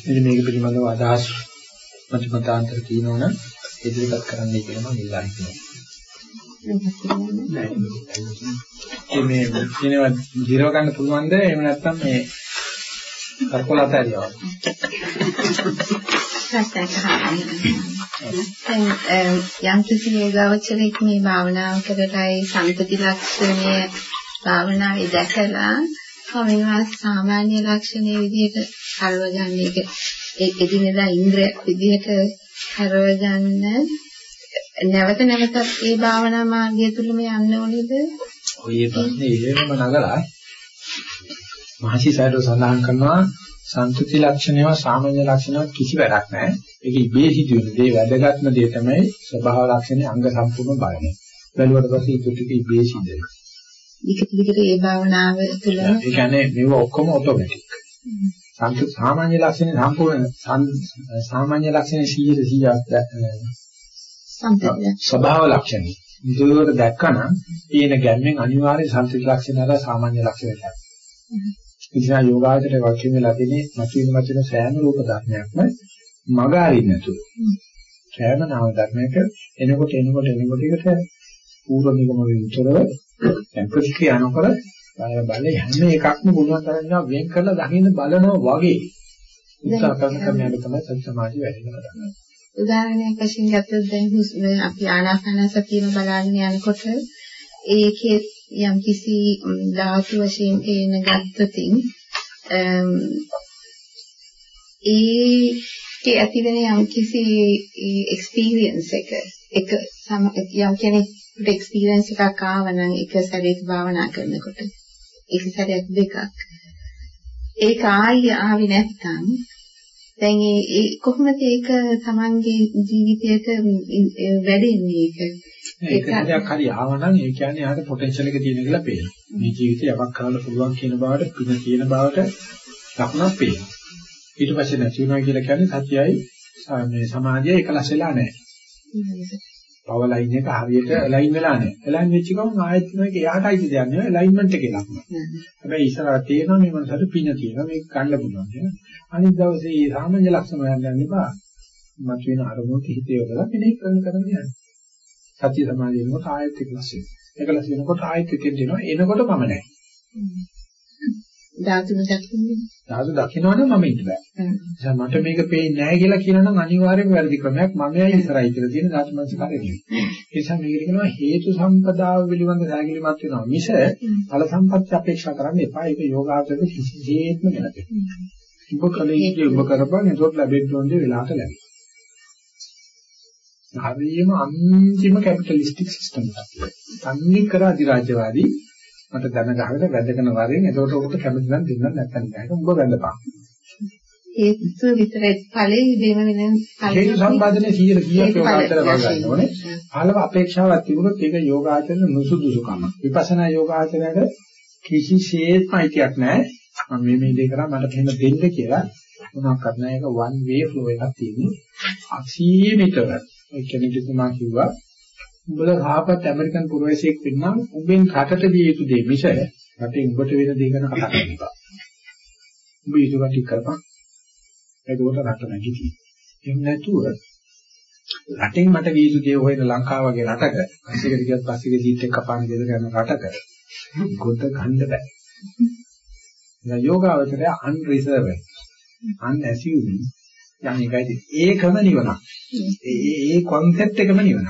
ඉතින් මේක පිළිබඳව අදහස් මතමතාන්තර තියෙනවනම් ඉදිරිපත් කරන්නයි කියලා මම ඉල්ලා හිටිනවා. මේ කියනවා ජීරව ගන්න පුළුවන්ද එහෙම නැත්නම් මේ කරකොලත ඇරියවද? යම් කිසි යෝගාවචරයක් මේ භාවනාව කරලායි සම්පති ලක්ෂණය භාවනාවේ දැකලා කවිවාස සාමාන්‍ය ලක්ෂණයේ විදිහට හරව ගන්න එක ඒ එදිනෙදා ඉන්ද්‍රියක් විදිහට හරව ගන්න නැවත නැවතත් ඒ භාවනා මාර්ගය තුලම යන්න ඕනේද? ඔය ප්‍රශ්නේ එහෙමම නගලා මහසි සයඩෝ සඳහන් කරනවා සන්තුති ලක්ෂණයව සාමාන්‍ය ලක්ෂණව කිසි වැඩක් නැහැ. ඒක ඉබේ සිදුවෙන දේ වැදගත්ම දේ තමයි ස්වභාව ලක්ෂණේ අංග සම්පූර්ණ බලන්නේ. බැලුවට පස්සේ ඊට ටික ඉබේ සිදුවෙනවා. විකට විකට ඒ භාවනාව තුළ ඒ කියන්නේ මේව ඔක්කොම ඔටෝමැටික්. සාමාන්‍ය ලක්ෂණ සම්පූර්ණ සාමාන්‍ය ලක්ෂණ 100 100ක් ස්වභාව ලක්ෂණ. මුදුවට දැක්කනම් ඊන ගැම්මෙන් අනිවාර්ය සම්පූර්ණ ලක්ෂණ අර සාමාන්‍ය ලක්ෂණ තමයි. ඉතින් යෝගාචරයට වචින් වෙලා තියෙන්නේ මතුවෙන මතුවෙන සෑම රූප ධර්මයක්ම මග අරින්න නැතුව. සෑම නාම ධර්මයක එනකොට එනකොට එනකොට එකට පූර්ව නිගම විතරව ප්‍රතික්‍රියා නොකර බල හැම එකක්ම පුළුවන් තරම් වෙන් කරලා දකින්න බලනවා වගේ. උත්සාහ කරන ක්‍රමයක තමයි සති සමාධිය වැඩි කරගන්නේ. උදාහරණයක් වශයෙන් ගත්තොත් දැන් හුස්ම අපි ආනාපාන සතියම බලන්න යනකොට ඒකේ යම් කිසි ධාතු වශයෙන් තේන ගත්තතින් ඒ ඇති වෙන යම් කිසි එක්ස්පීරියන්ස් එක එක යම් කෙනෙක් එක්ස්පීරියන්ස් එකක් ආවනම් එක සැරේක භාවනා කරනකොට එක සැරයක් දෙකක් ඒක ආයි ආවි නැත්තම් දැන් ඒ කොහොමද ඒක තමන්ගේ ජීවිතයට වැඩෙන්නේ ඒක ඒක දෙයක් හරි ආවනම් ඒ කියන්නේ යාට පොටෙන්ෂල් එක තියෙන කියලා පේනවා. මේ ජීවිතේ යමක් කරන්න පුළුවන් කියන බවට පින කියන බවට ලකුණක් පේනවා. ඊට පස්සේ නැති වෙනවා කියලා කියන්නේ සත්‍යයි මේ සමාජය එකලස් වෙලා නැහැ. පව ලයින් එක හරියට ලයින් වෙලා නැහැ. ලයින් වෙච්ච ගමන් ආයෙත් මේක එයාටයි දෙයක් නෙවෙයි ලයින්මන්ට් එකේ ලකුණ. හැබැයි ඉස්සරහට තියෙනවා මේ මනසට පින තියෙනවා මේක ගන්න පුළුවන් කියන. අනිත් දවසේ මේ සාමාන්‍ය ලක්ෂණ හොයන්න යන්න එපා. මතුවෙන අරමුණු හිතේ යොදලා මෙනෙහි කරන කරන යන්න. සත්‍ය සමාධිය වෙනකොට ආයෙත් එකලස් වෙනවා. එකලස් වෙනකොට ආයෙත් එකෙන් දෙනවා. එනකොට මම නැහැ. ධාතුන දකින්නේ. ධාතු දකින්නවනේ මම ඉන්න බෑ. ඒ මට මේක පේන්නේ නැහැ කියලා කියනනම් අනිවාර්යයෙන්ම වැරදි ක්‍රමයක් මමයි ඉස්සරයි කියලා තියෙන ධාතු මනසකාරය නෙවෙයි. ඒ නිසා මේකට කියනවා හේතු සම්පදාව පිළිබඳ සාගලිමත් වෙනවා. මිස ඵල සම්පත්‍ය අපේක්ෂා කරන්න එපා. ඒක යෝගාචරයේ කිසිසේත්ම ගැලපෙන්නේ නැහැ. ඔබ කලින් ඔබ කරපන් එතකොට ලැබෙන්න වෙලාවට ලැබෙයි. හරියම අන්තිම කැපිටලිස්ටික් සිස්ටම් එකක්. තන්නේ කර අධිරාජ්‍යවාදී මට දැන ගහකට වැදගෙන වරෙන් එතකොට ඔබට කැමති නම් දෙන්න නැත්නම් බෑ. ඔබ වැඳපන්. හේතු විතරයි ඵලයේ දෙම වෙන හේතු සම්බන්ධනේ 100 කීයක් යෝගාචර වගන්න ඕනේ. පළව අපේක්ෂාවක් තිබුණොත් ඒක යෝගාචර නුසුදුසුකම. විපස්සනා යෝගාචරයට කිසිසේත්ම අයිතියක් නැහැ. මම මේ මේ දේ කරා මට එහෙම දෙන්න කියලා මොනවාක්වත් නැහැ. ඒක one way flow එකක් තියෙන්නේ. අසීමිතව. ඒ කෙනෙක් තුමා කිව්වා උඹල රහපත් ඇමරිකන් පුරවැසියෙක් වෙන්නම් උඹෙන් රටට දිය යුතු දේ මිස රටේ උඹට වෙන දේ ගැන කතා කරන්න එපා. උඹ ඊටුවට කරපන්. ඒකෝට රට නැගිටි. එහෙම නැතුව රටෙන් මට විය යුතු දේ හොයන ලංකාව වගේ රටක පස්සේ ගියත් පස්සේ සීට් එක කපාන ගෙදර යන රටක ගොඩ ගන්න බෑ. දැන් යෝගාවචරය අන්රිසර්ව් අන්ඇසියුමින් යන්නේ ඒකයි ඒකම නිවනක්. ඒ ඒ කොන්සෙප්ට් එකම නිවනක්.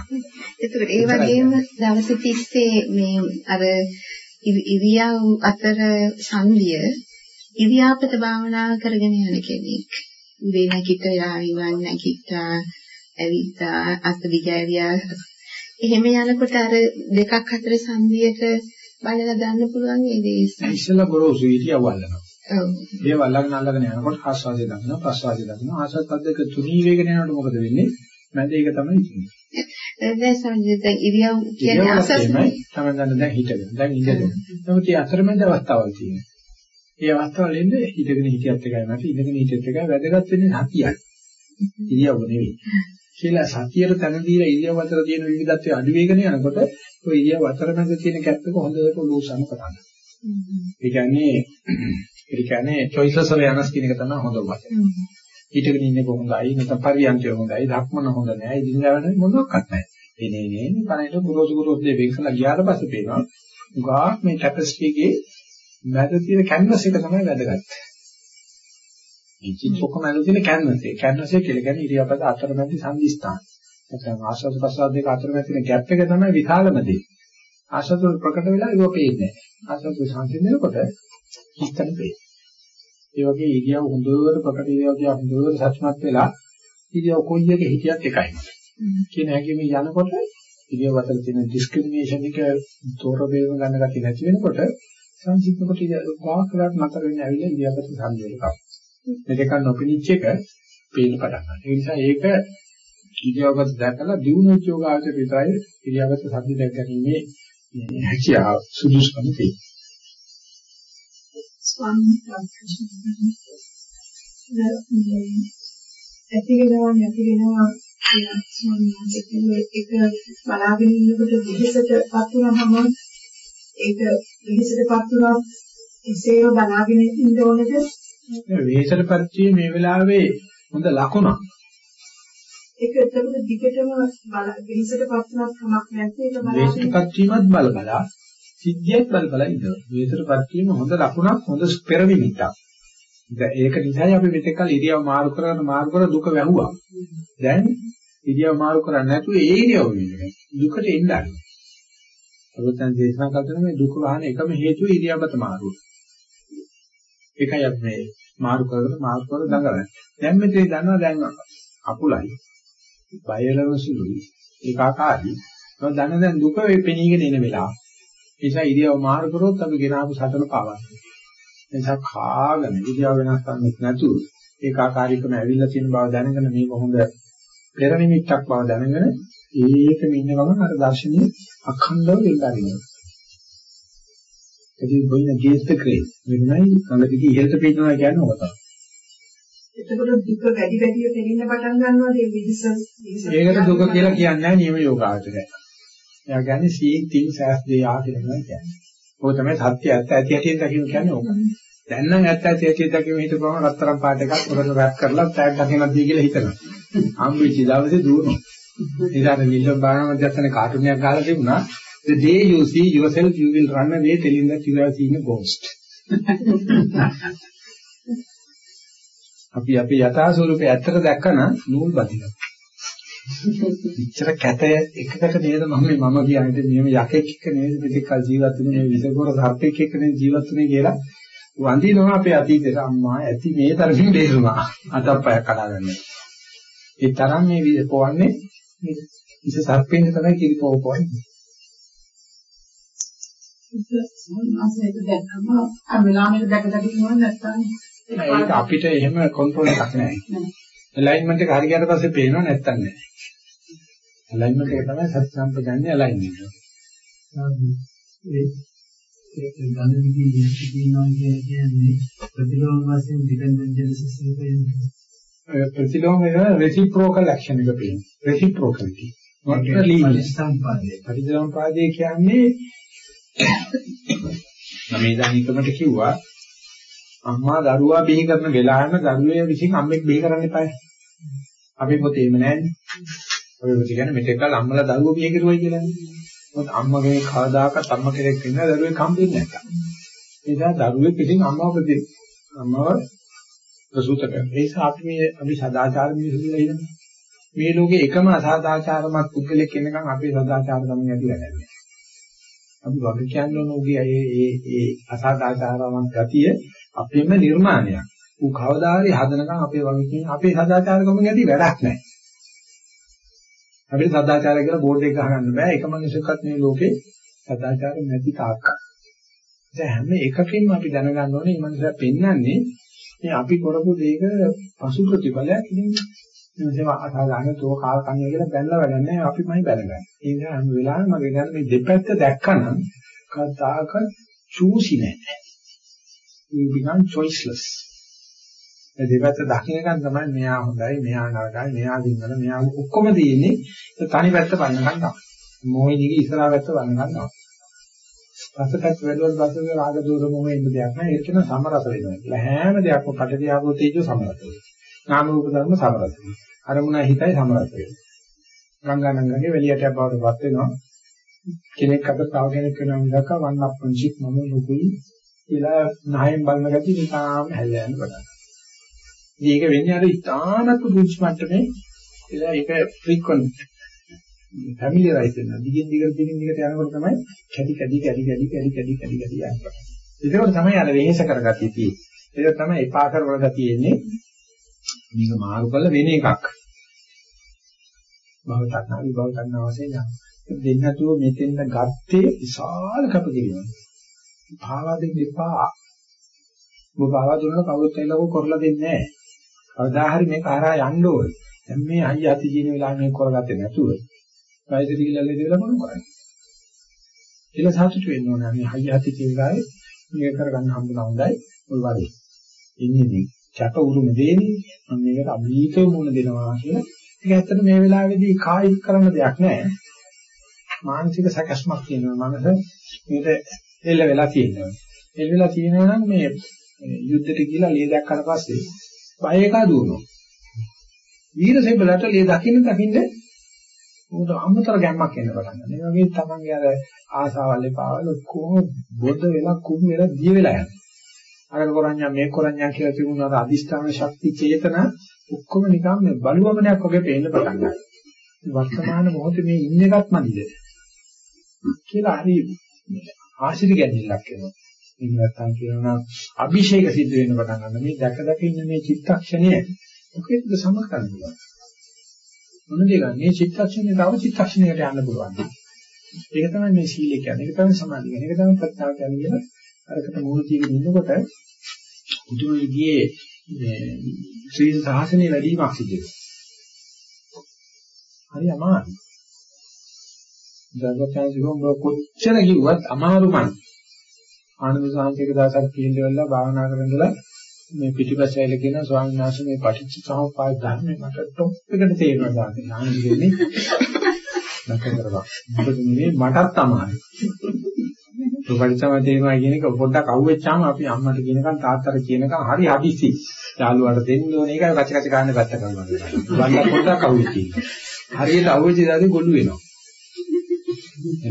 ඒකට ඒ වගේම දවස් 30 මේ අර ඉරියව් අතර සංදිය ඉරියාපත භාවනාව කරගෙන යන කෙනෙක්. ඉරේ නැගිට යාවිවන් නැගිට්ටා ඇවිත්තා අත දිගෑරියා එහෙම යනකොට අර දෙකක් අතර සංදියට බලලා ගන්න පුළුවන් ඒ දේ ඉස්සෙල්ලා ගොරෝසු ඉරියව් වල්ලනවා. ඔව්. ඒ වල්ලගෙන අල්ලගෙන යනකොට ආස්වාදය දකින්න ප්‍රසවාදය දකින්න ආසත් පද්දක තුනී වේගන යනකොට මොකද වෙන්නේ? මැද ඒක තමයි තියෙන්නේ. දැන් සමහරවිට ඉරියව් කියන්නේ අසස් තමයි ගන්න දැන් හිටගෙන දැන් ඉඳගෙන. නමුත් මේ අතරමැද අවස්ථාවල් තියෙනවා. මේ අවස්ථාවල ඉන්නේ හිටගෙන හිටියත් එකයි නැති ඉඳගෙන හිටියත් එකයි වැදගත් වෙන්නේ සතියයි. ඉරියව්ව නෙවෙයි. කියලා සතියට තන දීලා ඉරියව් අතර තියෙන විවිධත්වය අඩු වෙගෙන යනකොට ඔය ඉරියව් අතරමැද තියෙන කැප් එක හොඳට ලූසන් කරනවා. ඒ කියන්නේ ඒ කියන්නේ choices of awareness කියන එක තමයි හොඳම වචන. ඊටගෙන ඉන්නේ කොහොමදයි නැත්නම් පරියන්කය හොඳයි, ධක්මන හොඳ නැහැ, ඉදිරියට යන්නේ මොනවත් නැහැ. එනේ නේ පරේට පුරෝසු පුරෝස් දෙ වෙන්සලා ගියාට පස්සේ පේනවා උගා මේ ටැපස්ට්‍රි එකේ මැද තියෙන කැන්වස් එක තමයි වැදගත්. මේ චිත්‍ර ඔක්කොම ඇතුළේ තියෙන කැන්වස් එක. කැන්වස් එක කියලා කියන්නේ ඉරියාපත අතරමැදි සංදිස්ථාන. නැත්නම් ආශ්වාස ප්‍රශ්වාස දෙක අතරමැද තියෙන ગેප් එක තමයි විශාලම දේ. ආශ්වාස ප්‍රකට වෙලා ඒක පේන්නේ නැහැ. ආශ්වාස සංසිඳනකොට හිතන පේ. ඒ වගේ ඉරියව් හොඳට ප්‍රකට ඉරියව් දිහා හොඳට සත්‍යමත් වෙලා ඉරියව් කොයි එක හිතියත් එකයි. කියන හැකීම යනකොට ඉරියව් අතර තියෙන ඩිස්ක්‍රිමිනේෂන් එක තෝර බේරම ගන්න ගැටි නැති වෙනකොට සංසිද්ධ කොට වාක්‍යයක් නතර වෙන්නේ ඇවිල්ලා ඉරියව්වට සංවේදකම්. මේක නොපිනිච්ච එක පේන්න පටන් ගන්නවා. ඒ නිසා ඒක ඉරියව්වට දැකලා දිනු යෝගාචර විතරයි ඉරියව්වට සම්පූර්ණ දැක ගැනීමේ හැකියාව සුදුසුකම තියෙනවා. ස්වාමීන් වහන්සේ ඇති වෙනවා නැති වෙනවා ස්වාමීන් වහන්සේ ඒක බලාගෙන ඉන්නකොට විහිසටපත් වුණාම ඒක විහිසටපත් වුණා එසේම බලාගෙන ඉන්න ඕනේද? විහිසටපත් වී මේ වෙලාවේ හොඳ ලකුණක්. ඒක එතකොට දිගටම විහිසටපත් වුණත් කමක් නැත්නම් ඒක බලාගෙන විහිසටපත් වීමත් බල බලා සිද්ධියක් බල බල ඉන්නවා විහිසටපත් වීම හොඳ ලකුණක් හොඳ පෙරවිමිටක් දැන් ඒක නිසායි අපි මෙතෙක් කල ඉරියව් මාරු කරගෙන මාරු කර දුක වැහුවා. දැන් ඉරියව් මාරු කරන්නේ නැතුව ඒ ඉරියව් වෙන්නේ. දුකට එන්නේ. අරුතන් දේශනා කරන මේ දුක වහන එකම හේතුව ඉරියව්වත මාරුව. ඒකයි අපි මේ මාරු කරගෙන මාරු කර දඟලන්නේ. දැන් මෙතේ දන්නවා දැන් අකුලයි. බයලව සුළුයි. ඒකාකාරී. මම දන්න දැන් දුක වෙපෙනීගෙන එන වෙලාව. නිසා ඉරියව් මාරු කරොත් අපි ගෙනාවු සතන පාවන්නේ. නිසා කාගෙන ඉරියව් වෙනස් කරන්නේ නැතුව ඒකාකාරීකම ඇවිල්ලා තියෙන බව දැනගෙන මේක හොඳ පෙර නිමිත්තක් බව දැනගෙන ඒකෙම ඉන්න ගමන් අර දර්ශනීය අඛණ්ඩව වෙල්ලාරිනවා. එදී බොයින ගේස්ත ක්‍රේ වෙනයි කලදික ඉහළට පේනවා කියන්නේ ඔක තමයි. එතකොට දුක වැඩි වැඩිව තේරෙන්න පටන් ගන්නවා ඒ විදිස ඒකට දුක කියලා කියන්නේ නැහැ නියම යෝගාචරය. එයා කියන්නේ seeing things as they are කියලා කියන්නේ. ඔය තමයි සත්‍ය ඇත්ත ඇති හැටියෙන් දකින්න කියන්නේ ඕක. දැන් නම් ඇත්ත ඇති හැටියෙන් දකින්න හිතපුවම රත්තරන් පාට එකක් උඩට රැප් කරලා ටැග් ගහනක් දී කියලා හිතනවා. හම්බෙච්ච දවසේ දුවනවා. ඊට නිල්ලම් බාන මැදත්තනේ කාටුන් එකක් ගහලා තිබුණා. The day you see yourself you will run away telling that you have seen a ghost. අපි අපේ යථා ස්වරූපේ ඇත්තට දැක්කම නූල් බදිනවා. ඉච්චර කැත එකකට නේද මම මම කියන්නේ මේ යකෙක් එක්ක නේද මෙතෙක්කල් ජීවත් වෙන්නේ මේ විසකෝර සර්පෙක් එක්ක නේද ජීවත් වෙන්නේ කියලා වඳිනවා අපේ අතීතේට අම්මා ඇති මේ තරමින් දෙරුණා අතප්පය කඩාගන්න. ඒ තරම් මේ පොවන්නේ ඉස සර්පෙන් තමයි කිරිපොව පොවන්නේ. ඒක අපිට එහෙම කන්ට්‍රෝල් එකක් නැහැ. ඇලයින්මන්ට් එක හරියට පස්සේ පේනව නැත්තම් නෑ. ඇලයින්මන්ට් එක තමයි සත්‍ය සම්පජාන්නේ ඇලයින්මන්ට්. ඒ ඒක ගන්න විදිහේ කියනවා කියන්නේ ප්‍රතිලෝම වශයෙන් ඩිපෙන්ඩන්ට් ජෙනසිස් එක කියන්නේ. ප්‍රතිලෝම එක රෙසිප්‍රොකල් ඇක්ෂන් එක පේන. රෙසිප්‍රොකලිටි. linear. සම්පාදේ. පරිසම්පාදේ කියන්නේ මම ඉදානිකමට කිව්වා අම්මා දරුවා බිහි කරන වෙලාවෙම දරුවේ විසින් අම්මෙක් බිහි කරන්න එපායි. අපි පොතේ එහෙම නැහැනේ. ඔය පොතේ කියන්නේ මෙතෙක් කල අම්මලා දරුවෝ බිහි කරුවයි කියලානේ. මොකද අම්මගේ කවදාකවත් අම්ම කෙනෙක් ඉන්න දරුවෙක් හම්බෙන්නේ නැත්තම්. ඒ නිසා දරුවෙක් ඉතින් අම්මව ප්‍රති අම්මව ප්‍රසූත කරන. ඒ නිසා අපි මේ අපි සදාචාර මිනිස්සුලා ඉන්නේ. මේ ලෝකේ එකම අසදාචාරමත් පුද්ගලෙක් ඉන්නකම් අපේ සදාචාර තමයි ඇති වෙන්නේ. අපි වගේ කියන්නේ නෝගේ ඒ ඒ ඒ අසදාචාරමත් ගතිය අපේම නිර්මාණයක්. ඌ කවදා හරි හදනකම් අපේ වගේ කියන අපේ සදාචාරකම ගැටි වැඩක් නැහැ. අපිට සදාචාරය කියලා බෝඩ් එක ගහගන්න බෑ. එක මිනිසෙක්වත් මේ ලෝකේ සදාචාර නැති තාක්කල්. දැන් හැම එකකින්ම අපි දැනගන්න ඕනේ මේ මනස පෙන්වන්නේ මේ අපි කරපු දෙයක පසු ප්‍රතිඵලයක් නෙමෙයි. මේවා අසාධාරණ තෝ කාල කන්නේ කියලා බැලලා වැඩක් නැහැ. අපිමයි බැලගන්නේ. ඒ නිසා හැම වෙලාවෙම මගේ ගන්න මේ දෙපැත්ත දැක්කනම් කතාක චූසි නැහැ. we become choiceless. ඒ දෙපැත්ත දකින්න ගන්න තමයි මෙයා හොඳයි, මෙයා නරකයි, මෙයා දිනවල, මෙයා ඔක්කොම තියෙන්නේ තනි පැත්ත බලන ගන්න තමයි. මොහිනීගේ ඉස්සරහා පැත්ත බලන ගන්නවා. රසකත් වැළුවත් බසක රාග දෝෂ මොහේ ඉන්න දෙයක් නෑ ඒක කියන සමරස වෙනවා. කියලා හැම දෙයක්ම පටදී ආපෝ තේජෝ සමරස වෙනවා. නාම රූප ධර්ම සමරස වෙනවා. අරමුණ හිතයි සමරස වෙනවා. ගංගානංගගේ වෙලියට බවට පත් වෙනවා. කෙනෙක් අත තව කෙනෙක් වෙනවා මිසක වන් අප්පන්චික් මම ලොකුයි කියලා නහයෙන් බලන ගැටි නිකාම හැදලා යන පටන් මේක වෙන්නේ අර ඉතාමත් පුංචි මට්ටමේ එලා ඒක ෆ්‍රීකවන්ට් ෆැමිලියරයිස් වෙනවා. දිගින් දිගට දිගින් දිගට යනකොට තමයි කැඩි කැඩි කැඩි කැඩි කැඩි කැඩි කැඩි කැඩි යනවා. ඒකෝට තමයි අර වෙහෙස කරගතිය තියෙන්නේ. ඒක තමයි එපා කරවල ගතිය එන්නේ. මේක මාරු කළ වෙන එකක්. භව තණ්හා විභව තණ්හා වශයෙන් යනවා. දෙන්නතුව මෙතෙන්ද ගත්තේ විශාල කපකිරීමක්. භාවා දෙන්න එපා. ඔබ භාවා දුන්නා කවුරුත් එල්ලව කරලා දෙන්නේ නැහැ. කවදා හරි මේක හරහා යන්න ඕනේ. දැන් මේ අයියා අති ජීන වෙලාව මේක කරගත්තේ නැතුව වයසට ගිහිල්ලා ලෙඩ වෙලා මොන කරන්නේ? ඒක සතුටු වෙන්න ඕනේ. මේ අයියා අති ජීන වෙලාවේ මේක කරගන්න හම්බුනා හොඳයි. ඔය වගේ. ඉන්නේ මේ චක උරුම දෙන්නේ මම මේකට අභීතව මුණ දෙනවා කියලා. ඒක ඇත්තට මේ වෙලාවේදී කායික කරන්න දෙයක් නැහැ. මානසික සැකස්මක් තියෙනවා. මනස මේකට එල්ල වෙලා තියෙනවා. එල්ල වෙලා තියෙනවා නම් මේ යුද්ධෙට ගිහිලා ලේ දැක්කට පස්සේ බය එක දුවනවා. වීරසෙබලට ලේ දකින්න දකින්න උන්ට අමතර ගැම්මක් එන්න පටන් ගන්නවා. ඒ වගේ තමන්ගේ අර ආසාවල් එපාවල ඔක්කොම බොද වෙලා කුණු වෙලා දිය වෙලා යනවා. අර කරඤ්ඤා මේ කරඤ්ඤා කියලා තිබුණ අර අදිස්ථාන ශක්ති චේතන ඔක්කොම නිකන් මේ බලුවමනක් වගේ පේන්න පටන් ගන්නවා. වර්තමාන මොහොතේ මේ ඉන්න එකත් මදිද කියලා හරි ආශිර්වාද ගැනීමක් වෙනවා. එහෙම නැත්නම් කියනවා අභිෂේක සිද්ධ වෙන්න පටන් ගන්නවා. මේ දැක දැක ඉන්න මේ චිත්තක්ෂණය මොකෙද්ද සම කරන්න පුළුවන්. මොන දෙයක් මේ චිත්තක්ෂණය තව චිත්තක්ෂණයකට යන්න පුළුවන්. ඒක තමයි මේ සීලය කියන්නේ. ඒක තමයි සමාධිය කියන්නේ. ඒක තමයි ප්‍රත්‍යාව කියන්නේ. අරකට මූල ජීවිතේ ඉන්නකොට බුදුන් විදියේ මේ ශ්‍රී සාසනයේ වැඩිමක් සිද්ධ වෙනවා. හරි අමාරුයි. ජගතයන් කොච්චර කිව්වත් අමාරුමයි. ආනන්ද සාන්තික දාසක් කියනදවල්ලා භාවනා කරනදලා මේ පිටිපස්ස ඇවිල්ලා කියන ස්වාමීන් වහන්සේ මේ පටිච්ච සමුප්පාද ධර්මේ මට টොප් එකට තේරෙනවා දාන්නේ. ආනන්ද කියන්නේ නැකතරවා. මොකද මේ මටත් තමයි. පටිච්චසමුප්පාද තේරෙනවා කියන එක පොඩ්ඩක් අහුවෙච්චාම අපි අම්මට කියනකම් තාත්තට කියනකම් හරි හදිසි. යාළුවාට දෙන්න ඕනේ ඒකයි කච කච ගන්න පැත්ත කරනවා. වන්න පොඩ්ඩක් අහුවෙච්චි. හරියට අහුවෙච්ච දාදී ගොළු වෙනවා.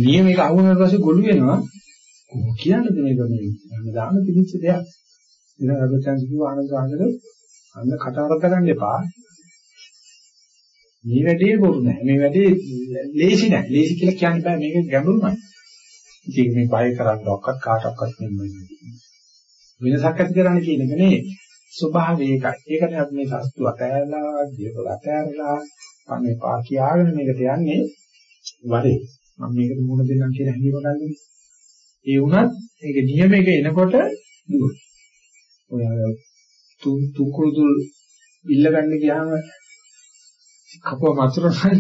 නියම එක අහුවුනාට පස්සේ ගොළු වෙනවා. කොහොම කියන්නද මේක මේ හැමදාම පිළිච්ච දෙයක්. ඉතින් අරබතන් කිව්ව ආනන්ද ආනන්ද අන්න කටවරක් ගන්න එපා. මේ වැඩේ බොරු නෑ. මේ වැඩේ ලේසි නෑ. ලේසි කියලා කියන්න බෑ මේක ගැඹුරුමයි. ඉතින් මේ බය කරන්නවක්වත් කාටවත් නෙමෙයි. වෙනසක් ඇති කරන්න කියන එක නේ ස්වභාවය ඒකයි. ඒකනේ අපි මේ සස්තු අතෑරලා, දීපල අතෑරලා, මේ පා කියාගෙන මේකට යන්නේ වරේ. මම මේකට මුණ දෙන්නම් කියලා හැංගීම ගන්නෙ. ඒ වුණත් ඒක නියමයක එනකොට දුර. ඔය තුන් තුකුරුදුල් ඉල්ල ගන්න ගියාම කපුව මතුරුනයි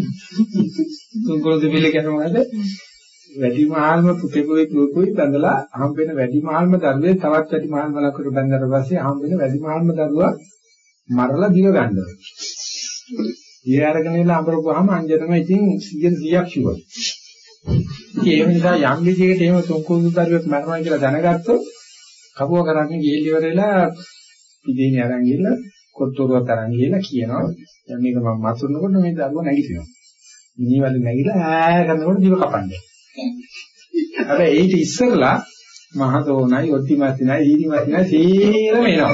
තුකුරුදුල් බිල කරනවාද වැඩිමහල්ම පුතේකෝයි පුතේකෝයි බඳලා හම්බෙන වැඩිමහල්ම දරුවේ තවත් වැඩිමහල්ම ලකුණු බඳලා පස්සේ හම්බෙන වැඩිමහල්ම දරුවා මරලා දිව ගන්නවා. ඊය අරගෙන ඉලා අඹරපුවාම අංජනම ඉතින් 100 100ක් ෂුවර්. ඒ නිසා යම් විදිහකට එහෙම තුන්කුරු දරුවෙක් මරනවා කියලා දැනගත්තොත් කපුව කරන්නේ ගිහිල් ඉවරලා ඉදීනේ අරන් ගිහලා කොට්ටෝරුවක් අරන් ගිහලා කියනවා දැන් මේක මම මතුනකොට මේ දරුවා නැගිටිනවා. මිනිවල නැගිලා ඈ කරනකොට දිව කපන්නේ. හැබැයි ඒක ඉස්සරලා මහතෝනයි ඔත්තිමත්ිනයි ඊදිමත්ිනයි සීරම එනවා.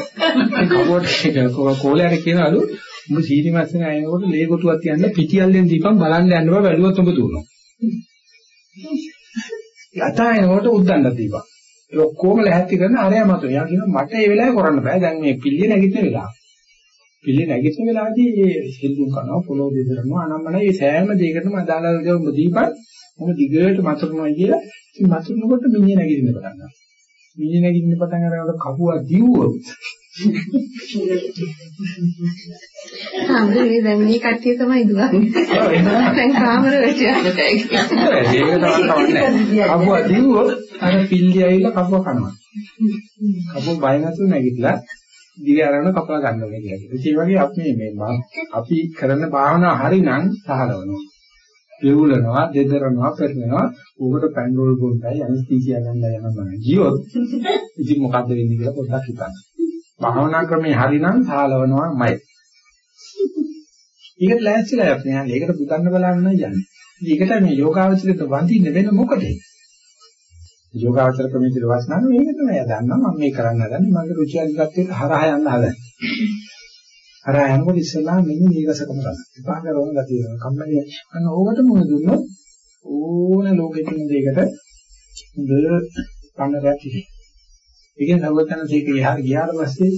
ඒ කපුවට කෝලයට කියනලු උඹ සීදිමත්ිනයි එනකොට ලේ කොටුවක් තියන්න පිටියල්ලෙන් දීපන් බලන්න යන්න බෑ බැලුවොත් උඹ දුවනවා. යතයනකොට උද්දන්න දීපන්. ඒ ඔක්කොම ලැහැත්ති කරන අරයා මත. එයා කියනවා මට ඒ වෙලාවේ කරන්න බෑ. දැන් මේ පිල්ලිය නැගිටින වෙලාව. පිල්ලිය නැගිටින වෙලාවදී මේ සිල්දුම් කරනවා, පොළොව දෙදරනවා, අනම්මන මේ සෑම දෙයකටම අදාළ දේ උඹ දීපන්. මොන දිගට මතුරුනවා කියලා. ඉතින් මතුරුනකොට මිනිහ නැගිටින්න පටන් ගන්නවා. මිනිහ නැගිටින්න පටන් අරගෙන කපුවා දිව්වොත් හම්බුනේ දැන් මේ කට්ටිය තමයි දුවන්නේ. දැන් කාමර වැටියන්න බෑ. ඒක තමයි කවන්නේ. කපුවා දිව්වොත් අර පිල්ලි ඇවිල්ලා කපුව කනවා. කපුව බය නැතුව නැගිටලා දිග අරගෙන කපලා ගන්නවා කියලා. ඒ වගේ අපි මේ අපි කරන භාවනාව හරිනම් සහලවනවා. දෙවුලනවා, දෙදරනවා, පෙරනවා. උකට පැන්ඩෝල් පොන්ටයි ඇනස්තීසියා ගන්න යනවා. ගියොත් ඉතින් මොකද්ද වෙන්නේ කියලා පොඩ්ඩක් හිතන්න. භාවනා ක්‍රමේ හරිනම් සාලවනවාමයි. ඒකට ලෑස්තිලා යන්නේ. ඒකට පුතන්න බලන්න යන්නේ. ඒකට මේ යෝගාවචරයට වඳින්න වෙන මොකටද? යෝගාවචර ක්‍රමයේ වස්නාන මේක තමයි. දන්නවා මම මේ කරන්න හදන්නේ. මගේ රුචි අධිකත්වයට හරහා යන්න හදන්නේ. හරහා යනකොට ඉස්සලා මෙන්න නීරසකම ගන්න. විපාක රෝම ගතිය වෙනවා. කම්මැලි අන්න ඕකට මොන දුන්නොත් ඕන ලෝකෙකින් දෙයකට හොඳ පන්නරයක් තියෙනවා. ඒකෙන් නවතන සීක යහර ගියාට පස්සේ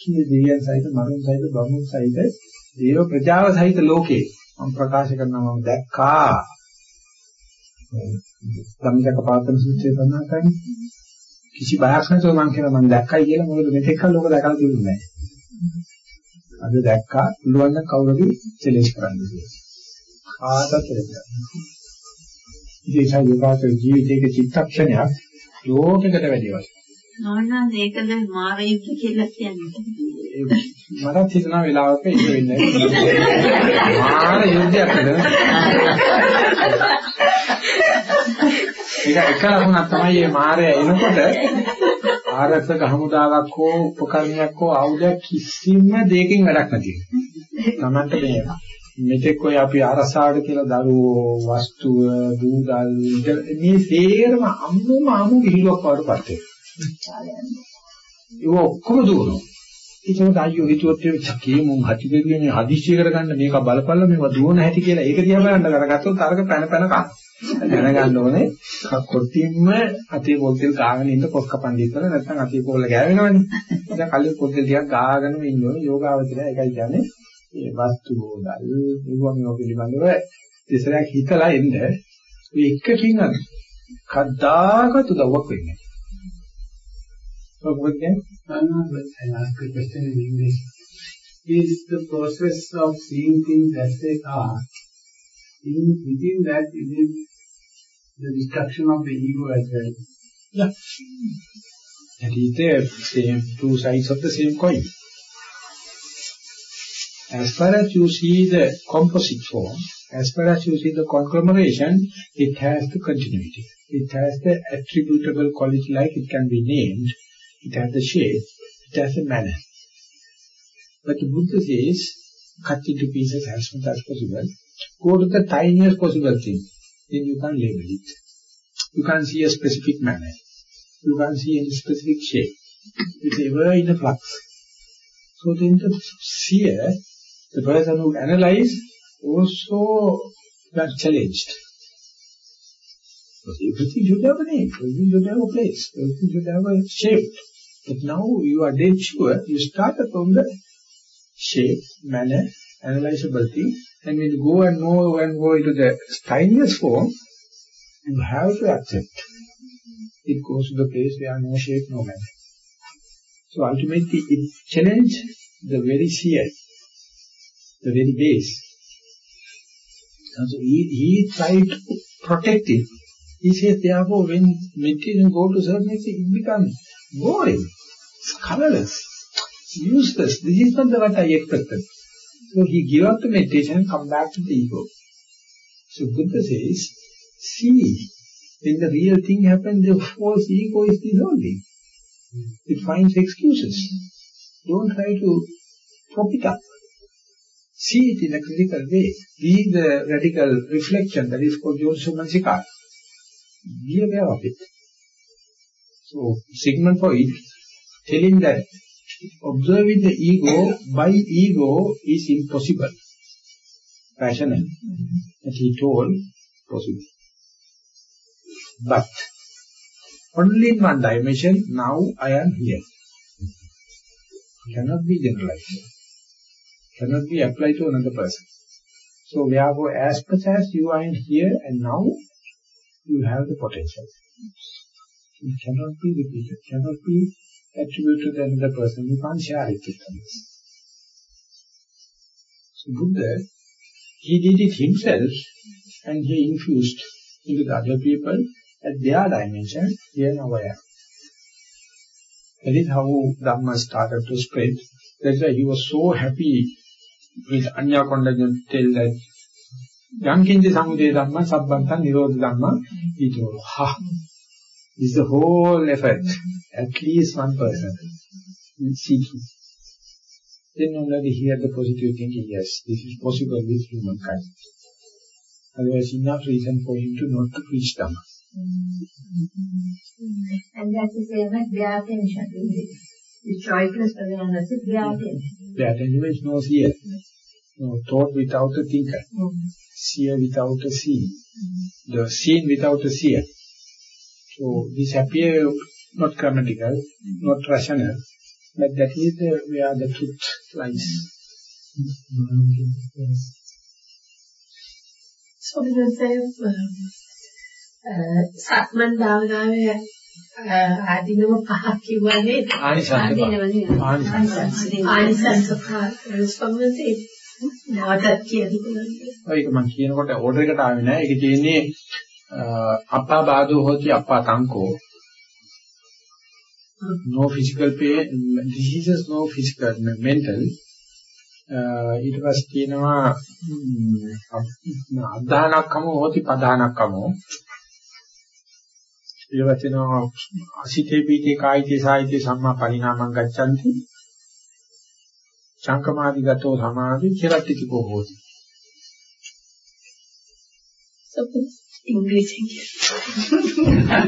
කියේ දෙවියන් සහිත මරුන් සහිත බමුණු සහිත දේව ප්‍රජාව සහිත ලෝකේ මම ප්‍රකාශ කරනවා මම දැක්කා ධම්මජක පාතන සූත්‍රය සඳහන් කරන්නේ කිසි බයක් නැතුව මම කියන මම දැක්කයි කියලා මොකද මෙතෙක් කල් ලෝක දැකලා තිබුණේ නැහැ. අද දැක්කා පුළුවන් නම් කවුරුද සෙලෙස් කරන්න කියලා. ආතත් කියලා. ඉතින් ඒ ජීවිතයක චිත්තක්ෂණයක් ලෝකයකට වැඩි වශයෙන්. නෝනා මේකද මාරයුක්ත කියලා කියන්නේ. මට හිතෙනවා වෙලාවක ඒක වෙන්නේ මාර යුද්ධයක් නේද? ඒක එක ලකුණක් තමයි මේ මාරය එනකොට ආරක්ෂක හමුදාවක් හෝ උපකරණයක් හෝ ආයුධයක් කිසිම දෙයකින් වැඩක් නැති වෙනවා. Tamante මේ මෙතෙක් ඔය අපි ආරසාවට කියලා දරුවෝ වස්තුව දූදල් මේ සේරම අම්මුම අමු විහිළුවක් වඩපත් වෙනවා. ඒක ඔක්කොම දුවනවා. ඒකත් අයියෝ හිතුවත් මේ චකේ මුන් හටි දෙවියනේ හදිස්සිය කරගන්න මේක බලපල්ලා මේවා දුවන හැටි කියලා ඒක දිහා බලන්න කරගත්තොත් අරක පැන පැන කන. දැනගන්න ඕනේ කොටින්ම අතේ පොල්තෙල් ගාගෙන ඉන්න පොස් කපන්නේ ඉතල නැත්නම් අතේ පොල්ල ගෑවෙනවනේ. දැන් කලින් පොල්තෙල් ටිකක් ගාගෙනම ඉන්න ඕනේ යෝගාවචරය ඒකයි කියන්නේ මේ වස්තු හොදල් ඒවා මේවා පිළිබඳව ඉස්සරහ හිතලා එන්න මේ එකකින් අර කද්දාකත් උදව්වක් වෙන්නේ. What again? I ask a question in English. Is the process of seeing things as they are, in, within that is it the destruction of the ego as well? Yeah. That is the same, two sides of the same coin. As far as you see the composite form, as far as you see the conglomeration, it has the continuity. It has the attributable quality like it can be named. It has a shape. It has a manner. But the Buddha says, cut into pieces as much as possible. Go to the tiniest possible thing. Then you can label it. You can't see a specific manner. You can't see any specific shape. It's ever in a flux. So then the seer the person who analyze also got challenged. Everything should have a name, everything should have a place, everything should have a shape. But now you are dead sure, you started from the shape, manner, analyzability, and when you go and go and go into the tiniest form, you have to accept. It goes to the place where no shape, no manner. So ultimately it challenges the very seer the very base. And so he, he tried to protect it. He says, therefore, when meditation go to extent, it becomes boring, colorless, useless. This is not the what I expected. So he give up the meditation and come back to the ego. So Buddha says, see, when the real thing happens, the false ego is dissolving. It finds excuses. Don't try to prop it up see it in a critical way. Be the radical reflection that is called Yosumansikar. Be aware of it. So, Sigmund Freud telling that observing the ego by ego is impossible. Rational. That he told, possible. But, only in one dimension, now I am here. Cannot be generalized cannot be applied to another person. So therefore, as much as you are in here and now, you have the potential. It cannot be repeated, cannot be attributed to another person. You can't share it with others. So Buddha, he did it himself and he infused into the other people at their dimension, here I am. That is how Dhamma started to spread. That's why he was so happy with Anya Kondajan tell that යංකින්ච සමුදය ධම්ම සම්බන්තං නිරෝධ ධම්ම ඊතෝ ha is the whole effort at least one person seeking then only hear the positive thinking yes this is possible with humankind otherwise enough reason for him to not to preach dhamma and that's the same as their attention the choiceless awareness is their attention their attention is no fear no thought without a thinker mm. seer without a seen, the seen without a seer. So this appear not grammatical, not rational, but that is the, where the truth lies. සොබිනසේ සක්මන් භාවනාවේ ආදීනව පහක් කිව්වනේ ආනිසංස ආනිසංස ආනිසංස පහ සොබිනසේ නැවතත් කියන්න ඒක මම කියනකොට ඕඩර් එකට ආවේ නෑ. ඒක තියෙන්නේ අප්පා බාදෝ හොති අප්පා තංකෝ. No physical pain diseases no physical mental. ඊට පස්සේ කියනවා අදානක්කම හොති පදානක්කම ඊට පස්සේ අසිතේ පීතේ කායිතේ සායිතේ සම්මා පරිණාමං ගච්ඡanti. සංකමාදිගතෝ සමාධි චිරට්ටිකෝ හෝති. So English. but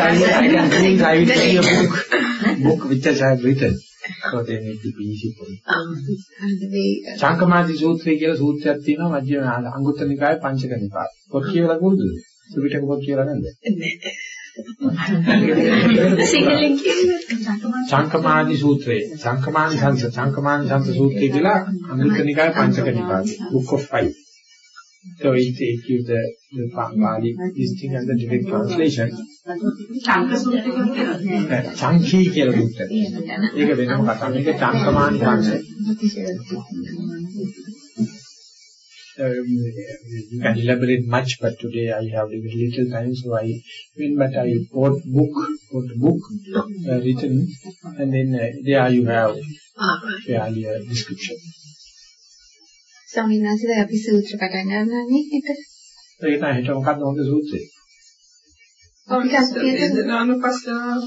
I, I can think I will see a book, book which I have written. So they need to be easy for me. සංකමාදි සූත්‍රය කියලා සූත්‍රයක් තියෙනවා මධ්‍යම අංගුත්තර නිකායේ පංචක නිපාත. පොත් කියවලා පුරුදුද? ත්‍රිපිටක පොත් කියවලා නැද්ද? සිංහලෙන් කියන්නේ සංකමාදි සූත්‍රය. සංකමානි සංස සංකමානි සංස සූත්‍රය කියලා අංගුත්තර නිකායේ පංචක නිපාතේ. Book of five. So it take you the the Pali this thing and the direct translation. Chanki කියලා දුක්ත ඒක වෙනම කතාවක්. මේක චංකමානි සංස um, you can elaborate much, but today I have very little time, so I when but I bought book, bought book uh, written, and then uh, there you have fairly a description. ස්වාමීන් වහන්සේ අපි සූත්‍ර පටන් ගන්නවානේ හිත. ඒක තමයි හිත මොකක්ද හොඳ සූත්‍රය. අපි කස්තියට නානුපස්සනාව.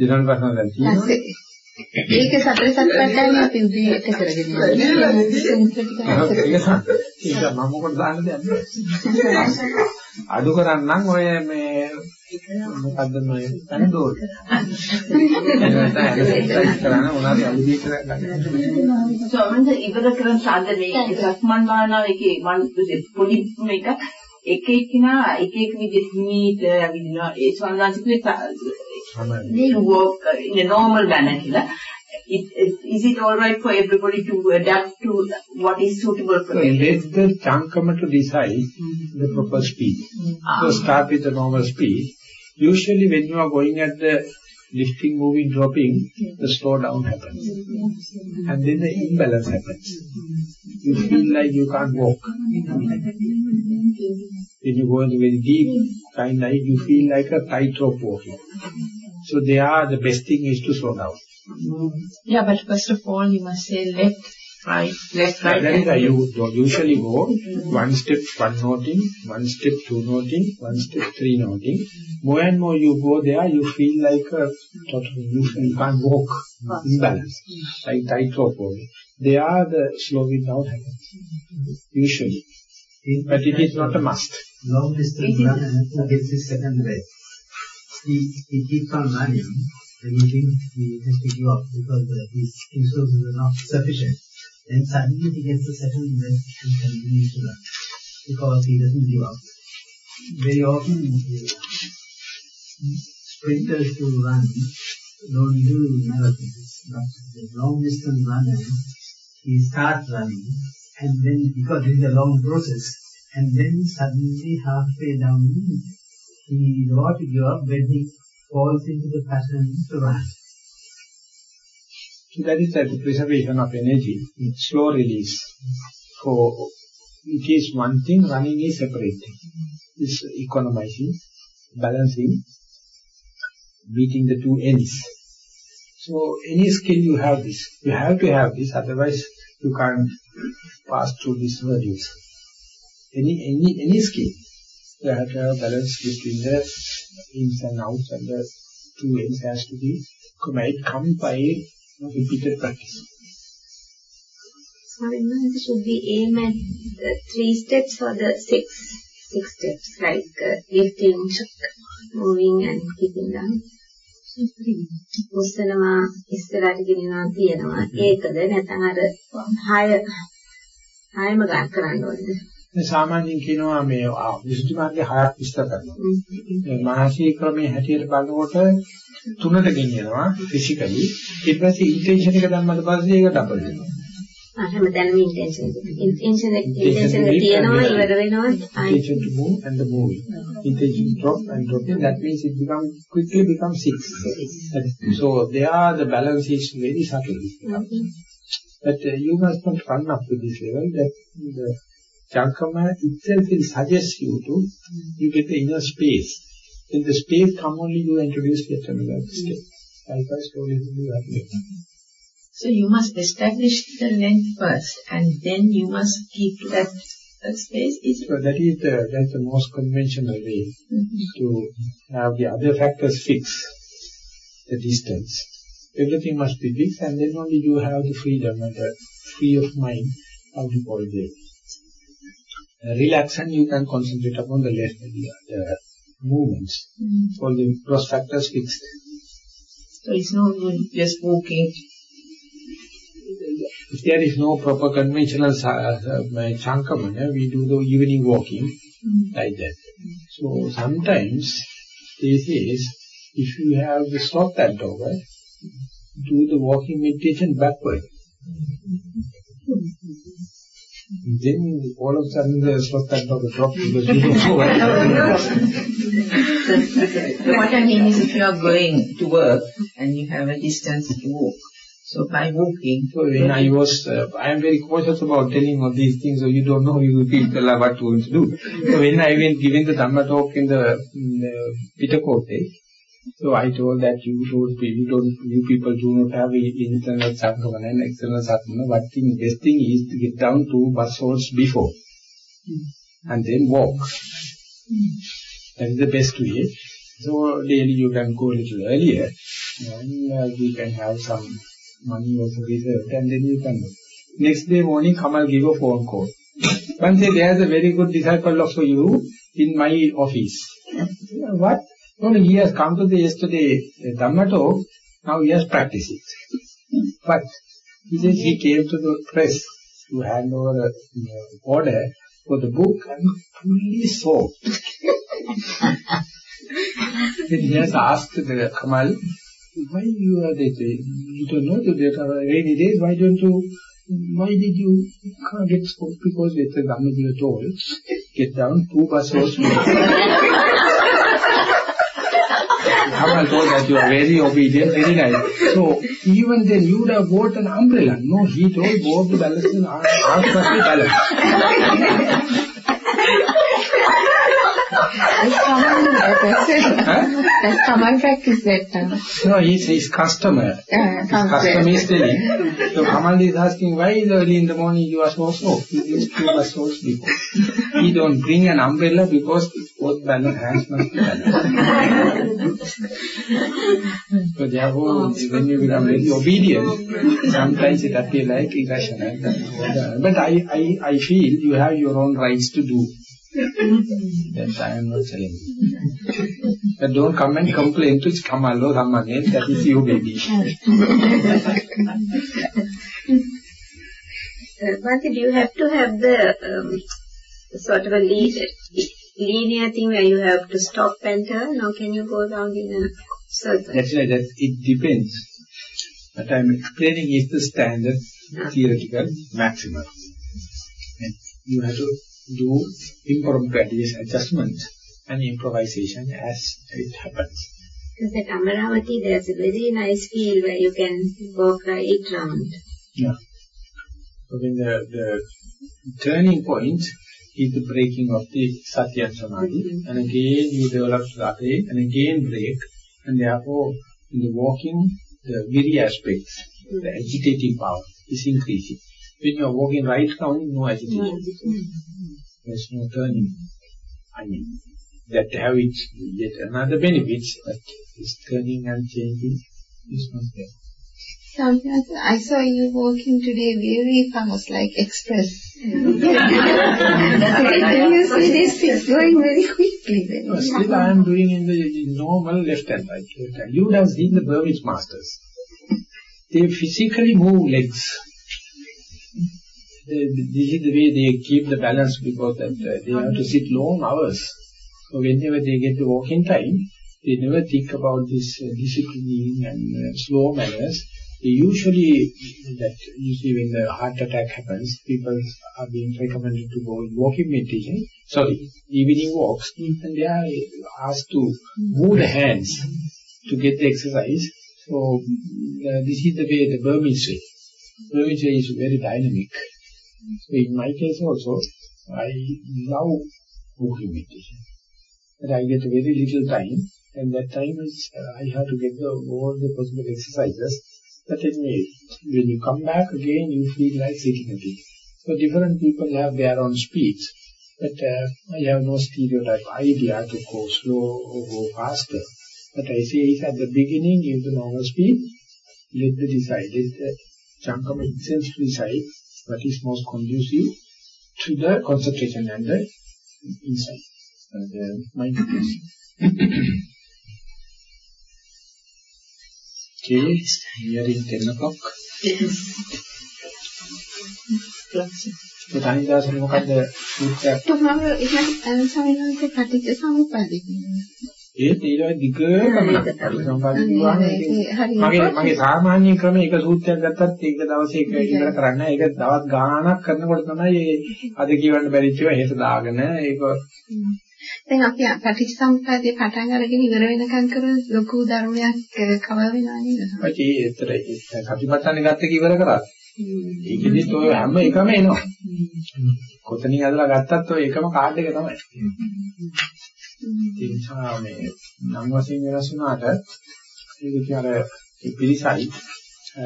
ඊළඟ ප්‍රශ්න දැන් තියෙනවා. ඒක සතර සත්පට්ඨාන අපි උදේට කරගෙන යනවා. ඒක මම මොකටද දාන්න දෙන්නේ? අඩු කරන්නම් ඔය මේ මොකද්ද මේ දී කරගන්න. සමන්ද ඉවර කරන සාධනේ සක්මන් භාවනාවේ මම පොඩි මේක එක එක්කිනා එක එක විදිහට හිමීට විදිනවා ඒ ස්වර්ණාසිකුවේ they work in a normal manner කියලා. It, it, is it all right for everybody to adapt to what is suitable for so them? let the chankama to decide mm-hmm. the proper speed. Ah. So start with the normal speed. Usually when you are going at the lifting, moving, dropping, the slowdown happens. And then the imbalance happens. You feel like you can't walk. When you go into very deep kind of you feel like a tightrope walking. So there are the best thing is to slow down. Yeah, but first of all, you must say left, right, left, right. That is why you usually go one step, one noting, one step, two noting, one step, three noting. More and more you go there, you feel like a total, you, you can't walk, imbalance, like tightrope walking. There the slowing down happens, usually. But it is not a must. Long distance runner who gets his second breath. He, he keeps on running and he thinks he has to give up because uh, his resources are not sufficient. Then suddenly he gets the second breath and continues to run because he doesn't give up. Very often sprinters who run don't do marathons, but the long distance runner, he starts running and then because it is a long process and then suddenly halfway down he about to give up when he falls into the passion to run. So that is the preservation of energy, slow release. So it is one thing, running is separate thing. It's economizing, balancing, meeting the two ends. So any skill you have this, you have to have this, otherwise you can't pass through these values. Any, any, any skill, you have to have balance between the ins and outs and the two ends has to be made come by you know, repeated practice. Sorry, should we aim at the three. Steps or the six six steps, like uh, lifting, moving and keeping down? උස්සනවා ඉස්සරහට ගෙනියනවා තියනවා ඒකද නැත්නම් අර හය හයම ගන්න කරන්න ඕනේද මේ සාමාන්‍යයෙන් කියනවා මේ විසුද්ධි මාර්ගයේ හයක් විස්තර කරනවා. මේ මානසික ක්‍රමයේ හැටියට බලනකොට තුනට ගෙනියනවා ෆිසිකලි. ඊට පස්සේ ඉන්ටෙන්ෂන් එක දැම්මම පස්සේ ඒක ඩබල් වෙනවා. හැමදාම ඉන්ටෙන්ෂන් ඉන්ටෙන්ෂන් ඉන්ටෙන්ෂන් තියෙනවා ඉවර වෙනවා. intention to move and the moving. intention drop and dropping that means it become quickly become six. So there the balance is very subtle. Okay. but uh, you must not run up to this level that the Jankama itself will suggest you to you get the inner space in the space come only you introduce yet another step likewise slowly you have to So you must establish the length first, and then you must keep that, that space. Is So that is the that's the most conventional way mm-hmm. to have the other factors fix the distance. Everything must be fixed, and then only you have the freedom and the free of mind. How to call it? Relax, and you can concentrate upon the left the, the movements. Mm. All the cross factors fixed. So it's not just walking. If there is no proper conventional chankamana, we do the evening walking Mm. like that. So sometimes this is, if you have stopped that over, do the walking meditation backward. Then all of a sudden the stop and over drop because you don't know what So what I mean is if you are going to work and you have a distance to walk, so by walking, So when I was, uh, I am very cautious about telling all these things, so you don't know you people are what you want to do. So when I went giving the Dhamma talk in the, the Pitakote, so I told that you don't, you don't, you people do not have internal Satmana and external Satmana. What thing, best thing is to get down to bus holes before and then walk. That is the best way. So daily you can go a little earlier and uh, you can have some money also reserved and then you can go. Next day morning Kamal give a phone call. One day there's a very good disciple of you in my office. What? No, he has come to the yesterday uh, Dhamma talk, now he has practiced it. But he says he came to the press to hand over the uh, order for the book and fully soaked. then he has asked the Kamal, why you are there? You don't know that there are rainy days, why don't you, why did you can't get soaked? Because it's a Dhamma told, get down two buses. Kamal told that you are very obedient, very nice. So even then you would have bought an umbrella. No, he told both the balance and ask for the balance. That's common, that's common practice that time. No, he's his customer. Uh, His customer is telling. So Kamal is asking, why is early in the morning you are so slow? He is two hours so before. He don't bring an umbrella because both balance hands must be balanced. so therefore, when you become very obedient, sometimes it appears like irrational. But I, I, I feel you have your own rights to do. That I am not telling you. But don't come and complain to Kamal or someone else, that is your baby. Uh, but do you have to have the um, sort of a lead, linear thing where you have to stop and turn, or can you go around in a circle? That's right, that it depends. What I am explaining is the standard theoretical maximum. And you have to do impromptu adjustments and improvisation as it happens. Because at Amaravati there's a very nice field where you can walk right round. Yeah. So when the, the turning point is the breaking of the Satya and Samadhi, Mhm. and again you develop Sati, and again break, and therefore in the walking, the very aspects, the agitating power is increasing. When you are walking right now, no agitation. Mm-hmm. Mm-hmm. There's no turning. I mean, that have its yet another benefits, but this turning and changing is not there. Sometimes I saw you walking today very fast, like express. you see this is going very quickly. Then. No, still I am doing in the normal left and right. You would have seen the Burmese masters. They physically move legs. This is the way they keep the balance because that, uh, they have to sit long hours. So whenever they get to the walking time, they never think about this uh, disciplining and uh, slow manners. They usually, that see when the heart attack happens, people are being recommended to go in walking meditation, sorry, evening walks, and they are asked to move the hands to get the exercise. So uh, this is the way the Burmese way. Burmese is very dynamic. So in my case also, I love walking meditation. But I get very little time, and that time is uh, I have to get the, all the possible exercises. But anyway, when you come back again, you feel like sitting again. So different people have their own speeds. But uh, I have no stereotype idea to go slow or go faster. But I say is at the beginning, give the normal speed, let the decide, let the chunk of itself decide what is most conducive to the concentration and the insight. And uh, mindfulness. okay, nearing 10 o'clock. ඒ තනිදාසන මොකද්ද සූත්‍රයක් Tomorrow is like සමිනන්ත පටිච්ච සමුප්පාදේ කියනවා. ඒ තීරය දිග ගමනක් සම්පාදිත මගේ මගේ සාමාන්‍ය ක්‍රමයේ එක සූත්‍රයක් ගත්තත් ඒක දවසේ එක ඉවර කරන්න ඒක දවස් ගාණක් කරනකොට තමයි අද කියවන්න බැරිච්ච ඒවා හෙට දාගෙන ඒක දැන් අපි පටිච්ච සමුප්පාදේ පටන් අරගෙන ඉවර වෙනකන් කරන ලොකු ධර්මයක් කවර වෙනවා නේද? ඒ ඒතර කපිපත්තන්නේ ගත්ත කි ඉවර කරා. ඒකෙදිත් ඔය හැම එකම එනවා. කොතනින් ඇදලා ගත්තත් ඔය එකම කාඩ් එක තමයි. ඒ නිසා මේ නම් වශයෙන් වෙනස් වුණාට ඒක කියන පිළිසයි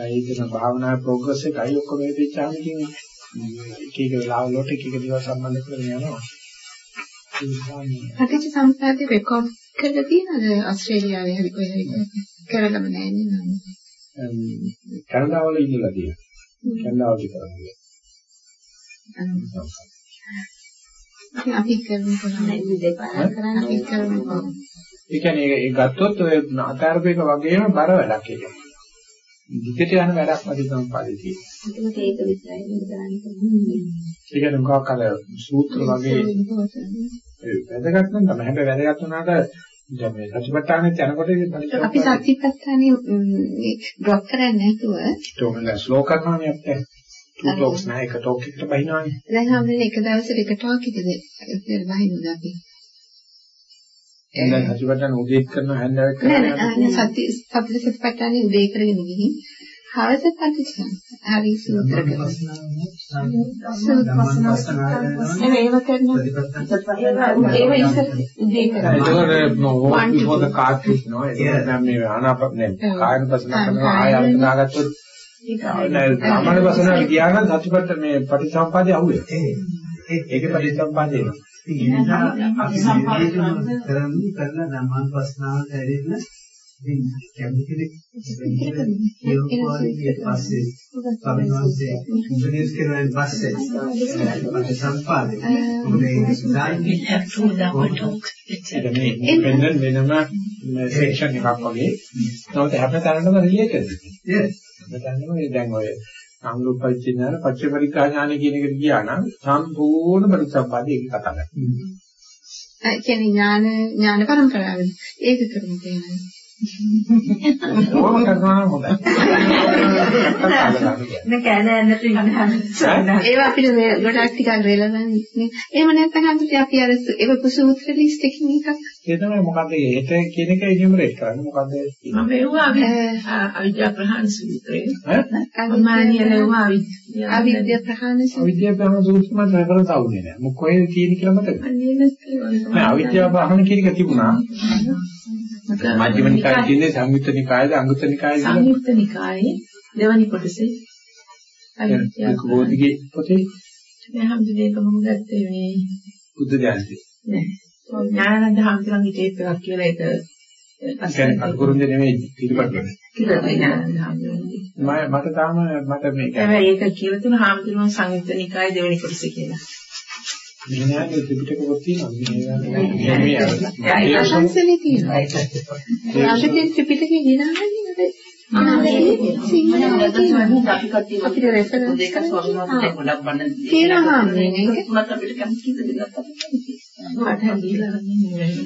ඒකන භාවනා ප්‍රෝග්‍රස් එකයි ඔක්කොම වෙච්චාම ඉතින් එක එක වෙලාවල වලට එක එක දේවල් සම්බන්ධ කරගෙන යනවා. පටිච්ච සමුප්පාදේ රෙකෝඩ් කරලා තියෙනවද ඕස්ට්‍රේලියාවේ හරි කොහේ හරි කරලම නැහැ නේද? කැනඩාවල ඉඳලා තියෙනවා. කැනඩාවල කරන්නේ. අපි කරමු කොහොමද දෙපාරක් කරන්න අපි කරමු කොහොමද? ඒ කියන්නේ ඒ ගත්තොත් ඔය අතාරපේක වගේම බර වැඩක් ඒක. දිගට යන වැඩක් වගේ තමයි පාඩේ තියෙන්නේ. ඒක විතරයි නේද කරන්නේ. ඒ කියන්නේ මොකක් අර සූත්‍ර වගේ වැදගත් නම් තමයි. හැබැයි වැදගත් වුණාට දැන් මේ සතිපට්ඨානෙත් යනකොට අපි සතිපට්ඨානෙ ඩ්‍රොප් කරන්නේ නැතුව තෝමල ස්ලෝ කරනවා නේ අපිට. Two talks නෑ එක talk එකට බහිනවනේ. දැන් හැමෝම එක දවසට එක talk එකද ඉතින් බහිනුද අපි. දැන් සතිපට්ඨාන උදේත් කරනවා හැන්දෑවක් නෑ කරනවා. නෑ සති සති සතිපට්ඨානෙ උදේ කරගෙන ගිහින් හවස පටිච්චසම හරි සූත්‍ර කරනවා. උදේ කායන පසන කරනවා ආය නෑ සාමාන්‍ය පසනාවට ගියා නම් සතිපට්ඨ මේ පටිසම්පාදේ අහුවේ. ඒකේ පටිසම්පාදේ එනවා. ඒ නිසා අපි සම්පාදනය කරන්නේ කරලා ධම්මානුපස්සනාවට ඇවිල්ලා ඉතින් කැමති කෙනෙක් කියවපාරිය පස්සේ සමිනවාසේ ඉන්ට්‍රොඩියුස් කරන පස්සේ අපිට සම්පාදේ මොකද We have to double talk. ඒක මේ ඉන්ඩිපෙන්ඩන්ට් වෙනම සෙක්ෂන් එකක් වගේ. නමුත් හැම තැනම රිලේටඩ්. yes මෙතනම දැන් ඔය සංරූපපරිච්ඡේදන පච්චපරික්ඛා ඥාන කියන එකට ගියා නම් සම්පූර්ණ පරිසම්පාදේ ඒක කතා කරනවා. ඒ කියන්නේ ඥාන ඥාන පරම්පරාවනේ. ඒක කරමු කියන්නේ. ඕම කරනවා නම් හොඳයි. නේ කෑනෑන්නට ඉන්න ඒවා අපිට මේ ගොඩක් ටිකක් රෙලවන්ට් නේ. එහෙම නැත්නම් හන්දට අපි අර ඒක කුසූත්‍ර ලිස්ට් එකකින් එකක් ඒ තමයි මොකද්ද ඒට කියන එක ඉනිමරේට් කරන්නේ මොකද්ද මම එවුවා අවිද්‍යා ප්‍රහාණ සූත්‍රය. ඈ අමානිය ලැබුවා අවිද්‍යාව. අවිද්‍යා ප්‍රහාණ අවිද්‍යාව බහන සූත්‍රමත් රෙෆරන්ස් ආවුනේ නෑ මොක කොහෙද තියෙන්නේ කියලා මතකද නෑ අවිද්‍යාව බහන කියන එක තිබුණා මජ්ක්‍ධිම නිකායේ. තියෙන්නේ සංයුත්ත නිකායද අංගුත්තර නිකායද? සංයුත්ත නිකායේ දෙවනි කොටසේ. අනිත්‍ය කෝධිගේ පොතේ? නෑ හැමදේම කොහොමද ගත්තේ මේ? බුද්ධ ධර්මයේ නෑ. ඥානන්ද හාමුදුරන්ගේ ටේප් එකක් කියලා ඒක කියන්නේ අනුකරුන්ද නෙමෙයි පිළිපද වෙන. කිරමයි ඥානන්ද හාමුදුරන්ගේ. මම මට තාම මට මේක හැබැයි ඒක කියලා තුන හාමුදුරුවෝ සංයුත්ත නිකායේ දෙවනි කොටසේ කියලා. මේ නෑ ත්‍රිපිටක පොත් තියෙනවා. මේ මේ ඒක අශංසනේ තියෙනවා. අපිට ත්‍රිපිටකේ ගෙනාන්නේ අපි කට්ටිය අපිට රෙෆරන්ස් දෙක ස්වාමීන් වහන්සේ ගොඩක් බණ තියෙනවා මේක. මට අපිට කැමති දෙයක් අපිට මට දීලා නෙමෙයි.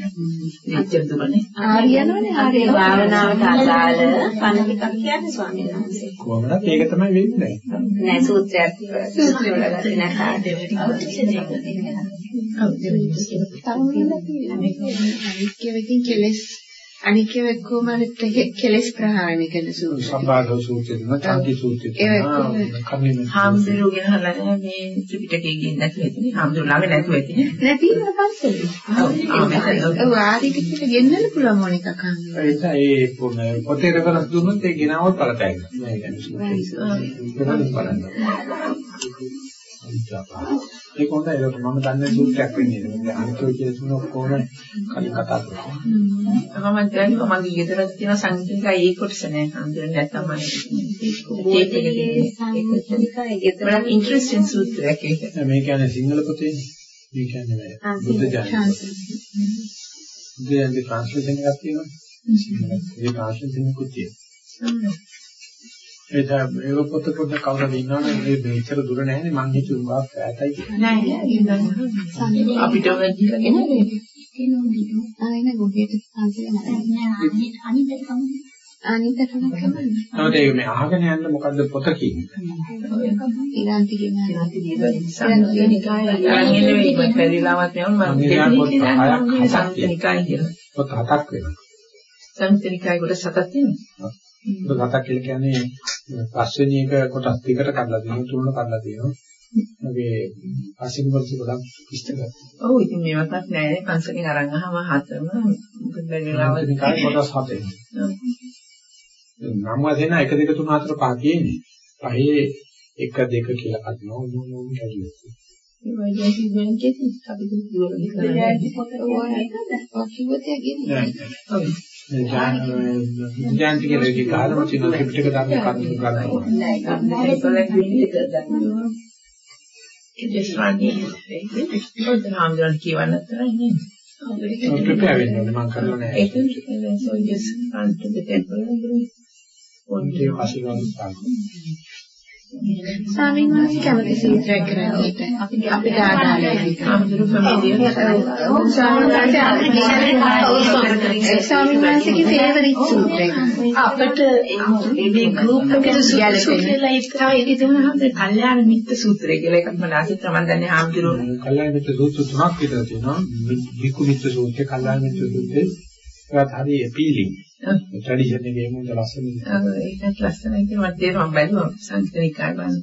එච්චර දුරනේ. ආරියනවනේ ආර්ය භාවනාවට අදාළ පණ ටිකක් කියන්නේ ස්වාමීන් වහන්සේ. කොහොමද ඒක තමයි වෙන්නේ. නෑ සූත්‍රයක් සූත්‍රය වල ගත්තේ නැහැ. ඔව් දෙවෙනි අනික්කෙ වෙතින් කෙලස් අනික්කෙ වෙක්කම කෙලස් ප්‍රහාණය කරන සූත්‍රය. සම්බාධ සූත්‍රය නැත්නම් සූත්‍රය. හාමුදුරුවෝ ගෙනහලා නැහැ මේ ත්‍රිපිටකයේ ගිහින් නැතුව ඇතිනේ. හාමුදුරුවෝ ළඟ නැතුව ඇතිනේ. නැති පන්සලේ. ඔව් ආරිකට ගෙන්නන්න පුළුවන් මොන එකක් අහන්න. ඒක ඒ පොතේ රෙෆරන්ස් දුන්නොත් ඒ ගෙනාවොත් බලපෑයි. මේ කියන්නේ බලන්න. ඒක හොඳයි ඒක මම දන්නේ සූත්‍රයක් වෙන්නේ. මොකද අනිතෝ කියලා තුන ඔක්කොම කලින් කතා කරා. මම දැන් මගේ ගෙදරක් තියෙන සංකීර්ණයි ඒ කොටස නෑ හඳුනන්නේ නැත්තම් මම ඒක සංකීර්ණයි ගෙදර වල ඉන්ටරෙස්ටිං සූත්‍රයක් ඒක. මේ කියන්නේ සිංහල පොතේ මේ කියන්නේ බුද්ධ ජානක. බුද්ධ ජානක ට්‍රාන්ස්ලේෂන් එකක් තියෙනවා. ඒ ට්‍රාන්ස්ලේෂන් එකකුත් තියෙනවා. ඒක ඒක පොත පොත කවුරුද ඉන්නවනේ මේ මෙච්චර දුර නැහැනේ මං හිතුවා උඹා ඈතයි කියලා. නෑ නෑ අපිට වැඩිලා ගෙනනේ. ආයෙන ගොඩේට පන්සලේ නැහැ. අනිත් කම කමන්නේ. නමුත් ඒක මේ අහගෙන යන්න මොකද්ද පොත කියන්නේ? ඉරාන්ති ගෙනා. අරගෙන පැරිලාවත් යනවා මම දෙන්නේ සංකේනිකයි කියලා. පොත හතක් වෙනවා. සංකේනිකයි කොට සතක් තියෙනවා. පොත හතක් කියලා කියන්නේ පස්වෙනි එක කොටස් දෙකට කඩලා දෙනවා තුනට කඩලා දෙනවා. මගේ පස්වෙනි කොටස ගොඩක් විස්තර කරනවා. ඔව් ඉතින් මේවතක් නෑ පන්සලෙන් අරන් ආවම හතම මොකද බැරිලාවත් නිකාය කොටස් හතේ. නම් වශයෙන් 1 2 3 4 5 තියෙන්නේ. පහේ 1 2 කියලා කඩනවා මොන මොන කැඩුවා. ඒ වගේ කිව්වෙන් කෙටි අපිට දුරදි කරන්නේ. කිව්වොත් යගෙන. ඔව්. ජාන්ති කියලා එකේ කාලම තියෙන ත්‍රිපිටක ධර්ම කරුණු ගන්නවා. just running. ඒක හාමුදුරන් කියවන්න තරන්නේ. ප්‍රිපෙයාර් වෙන්න ඕනේ මම කරලා නැහැ. ඒක so just run to the temple and do it. ඔන්ටේ ආශිර්වාද ගන්න. ස්වාමීන් වහන්සේ කැමති සූත්‍රයක් කරන්නට අපිට අපිට ආදාළයි. හාමුදුරු ෆැමිලිය. ස්වාමීන් වහන්සේ අපිට ස්වාමීන් වහන්සේගේ ෆේවරිට් සූත්‍රයක්. අපිට මේ ගෲප් එකේ සූත්‍ර කියලා ඉස්සරහ ඉති දුන්නාම කල්යාණ මිත්‍ර සූත්‍රය කියලා එකක් මම ආසිත තමයි දන්නේ හාමුදුරු. කල්යාණ මිත්‍ර සූත්‍ර තුනක් විතර තියෙනවා. විකු මිත්‍ර සූත්‍රය, කල්යාණ මිත්‍ර සූත්‍රය. ඒවත් හරි අපීලින්. ට්‍රැඩිෂන් එකේ මොකද ලස්සනද? ඒකත් ලස්සනයි කියලා මට තේරෙනවා බලුවා සංකේනිකයි බලන්න.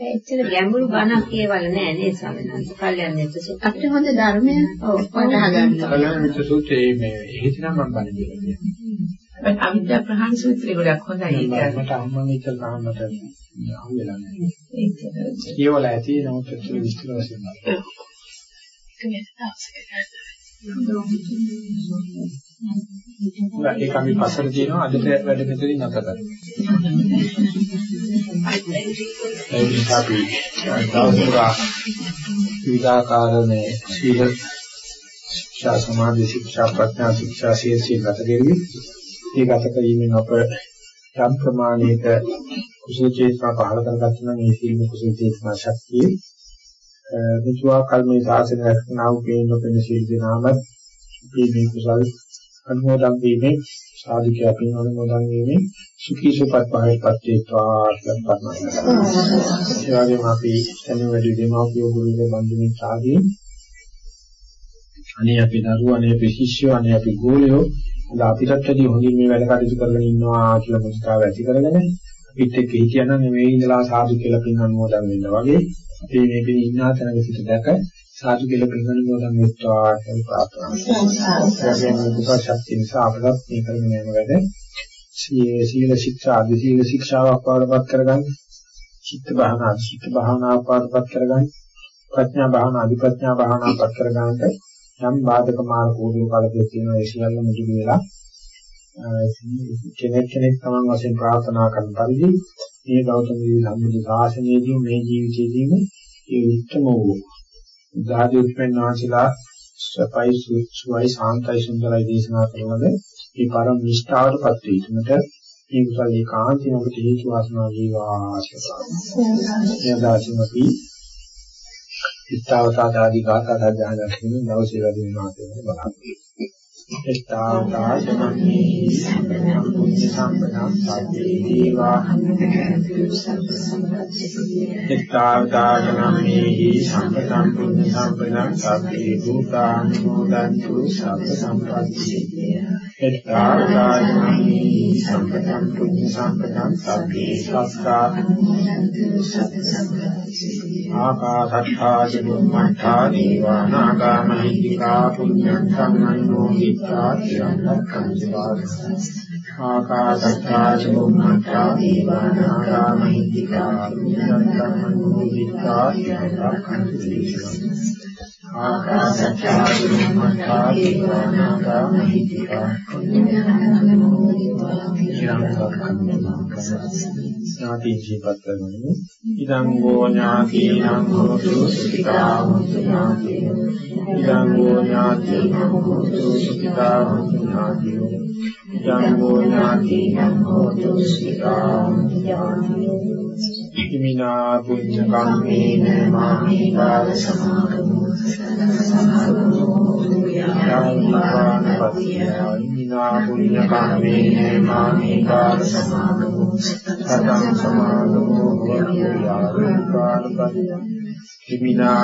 ඇත්තට ගැඹුරු බණක් කියවල නෑ නේද ස්වාමීන් වහන්සේ. කල්යන්න එතකොට අපිට හොඳ ධර්මය වටහා ගන්න. කල්යාණ මිත්‍ර සූත්‍රයේ මේ එහෙතිනම් මම බණ කියලා කියනවා. අවිද්‍යා ප්‍රහාණ සූත්‍රය ගොඩක් හොඳයි. ඒක මට අම්මන් ඉතල තාමට අහුවෙලා නැහැ. ඒක කියවලා ඇති නමුත් ඇත්තට විස්තර වශයෙන් නැහැ. ඒක අපි පස්සට කියනවා අදට වැඩ මෙතනින් නැත කරා. ඒ නිසා අපි දවසුරා විදාකාර මේ සීල ශික්ෂා සමාධි ශික්ෂා ප්‍රඥා ශික්ෂා සියසී ගත කෙරුවි. ඒ ගත කිරීමෙන් අප යම් ප්‍රමාණයක කුසල චේතනා පහළ කරගත්තා නම් ඒ සීල කුසල චේතනා ශක්තිය විචවා කර්මයේ සාසන රැකනා වූ පේන පෙන සීල දනාමත් මේ මේ කුසල් අනුමෝදන් වීමේ සාධිකය අපින් අනුමෝදන් වීමේ සුඛී සුපත් පහේපත් වේවා කියලා ප්‍රාර්ථනා කරනවා. ඒ වගේම අපි තනිව වැඩි දෙමාපියෝ ගුරුතුමෝ බන්ධුමින් සාදී අනේ අපි දරුවෝ අනේ අපි ශිෂ්‍යයෝ අනේ අපි ගෝලයෝ අද අපිටත් වැඩි හොඳින් මේ වැඩ කටයුතු කරගෙන ඉන්නවා කියලා මුස්තාව ඇති කරගෙන අපිත් එක්ක හිටියනම් මේ ඉඳලා සාදු කියලා පින් අනුමෝදන් වෙන්න වගේ අපි මේ පින් ඉන්නා තැනක සිට දැක සාදු කියලා පින් අනුමෝදන් වෙත්වා කියලා ප්‍රාර්ථනා කරනවා. ඒ ශක්තිය නිසා අපලත් මේ කරගෙන යන වැඩ සීල ශික්ෂා අධි සීල ශික්ෂාවක් වඩපත් කරගන්න. චිත්ත භාවනා චිත්ත භාවනා පාඩපත් කරගන්න. ප්‍රඥා භාවනා අධිප්‍රඥා භාවනා පත් කරගන්නට යම් බාධක මාර්ග පොදු කලකේ තියෙන ඒ සියල්ල මුදු වෙලා කෙනෙක් කෙනෙක් තමන් වශයෙන් ප්‍රාර්ථනා කරන පරිදි මේ ගෞතම සම්බුද්ධ ශාසනයේදී මේ ජීවිතයේදීම ඒ උත්තම වූ ධාතු උත්පන්න වාසිලා සපයි සුවයි සාන්තයි සුන්දරයි දේශනා කරනද මේ පරම නිෂ්ඨාවටපත් වීමට මේ කුසල ඒකාන්තයෙන් ඔබට හේතු වාසනා වේවා ආශිර්වාද. යදාසිමපි ඉස්තාවතාදී ගාථා සජ්ජායනා කියන දවසේ වැඩි වෙනවා කියන බලාපොරොත්තු. එත්තාවතාජමනී සම්පතං පුඤ්ඤ සම්පතං සබ්බේ දීවා එත්තාවතාජමනී සම්පතං පුඤ්ඤ සම්පතං සබ්බේ භූතානුමෝදන්තු සබ්බ සම්පත්ති එත්තාවතාජමනී සම්පතං පුඤ්ඤ සම්පතං සබ්බේ සත්තා ආකාශත්තා චුම්මත්තා දීවානාගා මහිත්‍තිකා පුඤ්ඤං සම්මනෝදිත්තා චිරන්තක්ඛං ආකාශත්තා චුම්මත්තා දීවානාගා මහිත්‍තිකා පුඤ්ඤං සම්මනෝදිත්තා චිරන්තක්ඛං ආකාශත්තා චුම්මත්තා දීවානාගා මහිත්‍තිකා පුඤ්ඤං ඥාති ජීවත් කරනු ඉදං ගෝ ඥාතිනං හෝතු සුඛිතා හොන්තු ඥාති ඉදං ගෝ ඥාතිනං හෝතු සුඛිතා හොන්තු ඥාති ඉදං ගෝ ඥාතිනං හෝතු සුඛිතා හොන්තු ඥාති ඉමිනා පුඤ්ඤ කම්මේන මාමි කාල සමාගමෝ ඉමිනා පුඤ්ඤ කම්මේන මාමි කාල සමාගමෝ සතං සමාගමෝ භවතු ඉමිනා